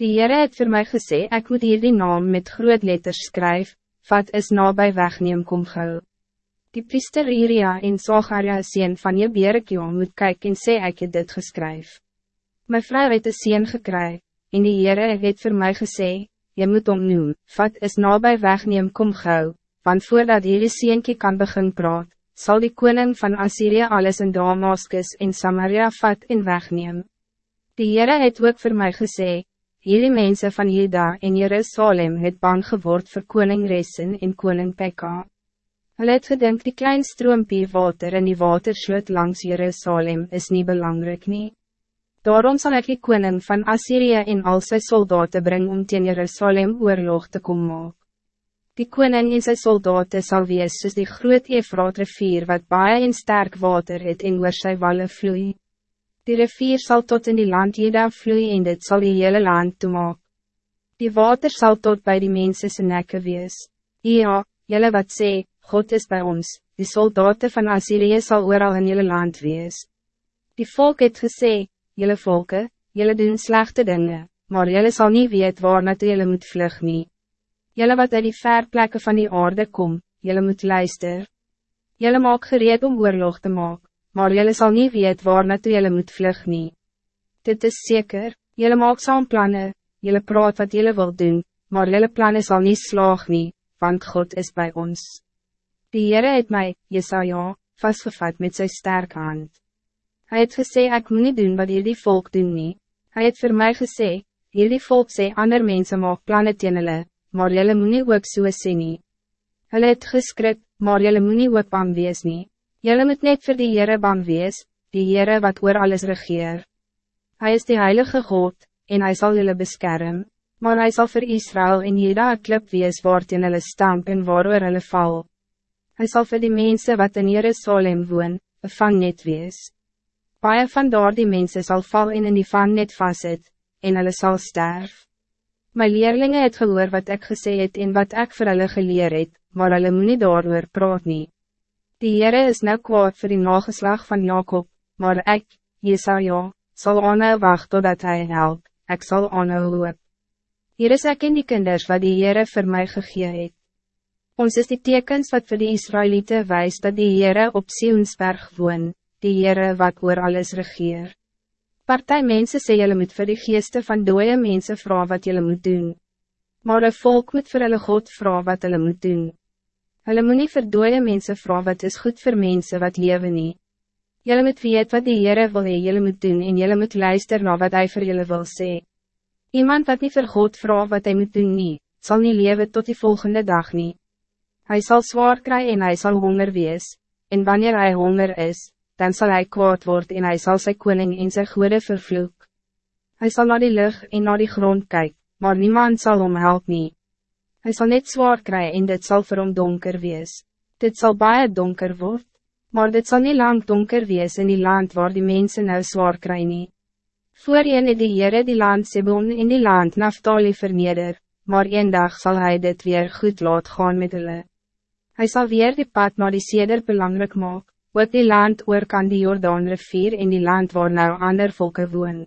Die Heere het vir my gesê, ek moet hier die naam met groot letters skryf, vat is nabij wegneem kom gauw. Die priester Iria en Zacharia sien van je berekjo moet kijken en sê ek het dit geskryf. My vrou het een sien gekry, en die Heere het vir my gesê, je moet omnoem, vat is nabij wegneem kom gauw, want voordat hierdie sienkie kan begin praat, zal die koning van Assyrië alles in Damascus en Samaria vat en wegneem. Die Heere het ook voor mij gesê, hierdie mense van Juda en Jerusalem het bang geword vir koning Resen en koning Pekka. Hulle het gedink die klein stroompie water in die watersloot langs Jerusalem is niet belangrijk nie. Daarom zal ik die koning van Assyrië en al sy soldaten brengen om teen Jerusalem oorlog te kom maak. Die koning en sy soldaten sal wees soos die groot Efraat rivier wat baie en sterk water het en oor sy walle vloei. Die rivier zal tot in die land Jeda vloei en dit sal die hele land toemaak. Die water zal tot bij die mensen se nekke wees. Ja, jelle wat sê, God is bij ons, die soldaten van Assyrië zal ooral in jullie land wees. Die volk het gesê, jullie volken, jullie doen slechte dingen, maar jullie zal niet weet waar naartoe jullie moet vlug nie. Jullie wat uit die verplekken van die aarde kom, jullie moet luister. Jullie maak gereed om oorlog te maak, maar jullie zal niet weet waar naartoe jullie moet vlug nie. Dit is zeker, jullie maak saam plannen, jullie praat wat jullie wil doen, maar jullie plannen zal niet slaag nie, want God is bij ons. Die Heere het my, Jesaja, vastgevat met zijn sterke hand. Hij het gesê ek moet nie doen wat die volk doen nie. Hy het vir my gesê, hierdie volk sê ander mense maak plannen teen hulle, maar jylle moet nie ook so sê nie. Hulle het geskrik, maar jylle moet nie ook bang wees nie. Jylle moet net vir die Heere bang wees, die Heere wat oor alles regeer. Hij is die heilige God, en hij zal jullie beschermen, maar hij zal voor Israël in Juda een klip wees waar teen hulle stamp en waar hulle val. Hij zal voor die mensen wat in Jerusalem woon, een vangnet wees. Paie van daar die mensen zal val en in die vangnet vastzit, en hulle sal sterf. My leerlinge het gehoor wat ik gesê het en wat ik voor hulle geleer het, maar hulle moet nie daar praat nie. Die Heere is nou kwaad voor die nageslag van Jacob, maar ik, Jesaja, zal aanhou wacht totdat hij help, ik zal aanhou hoop. Hier is ek en die kinders wat die Heere voor mij gegee het. Ons is die tekens wat voor de Israëlieten wijst dat die Heere op Sionsberg woon, die Heere wat oor alles regeer. Partij mensen sê jylle moet vir die geeste van dooie mense vra wat jylle moet doen. Maar een volk moet vir hulle God vra wat hulle moet doen. Hulle moet nie vir dooie mense vra wat is goed voor mensen wat leven nie. Jylle moet weet wat die Heere wil hee jylle moet doen en jylle moet luister na wat hij voor jylle wil sê. Iemand wat niet vir God vra wat hij moet doen nie, sal nie leven tot die volgende dag niet. Hij zal zwaar krijgen en hij zal honger wees, en wanneer hij honger is, dan zal hij kwaad worden en hij zal zijn koning in zijn goede vervloek. Hij zal naar die lucht en naar die grond kijken, maar niemand zal hem helpen. Hij zal niet zwaar krijgen en dit zal voor hem donker wees. Dit zal baie donker worden, maar dit zal niet lang donker wees in die land waar die mensen nou zwaar krijgen. Voor je in die Heere die land Sebon in die land Naftali verneder, maar een dag zal hij dit weer goed laat gaan met hulle. Hij zal weer die pad naar die seder belangrijk maken, wat die land oor kan die Jordaan rivier in die land waar nou ander volke woon.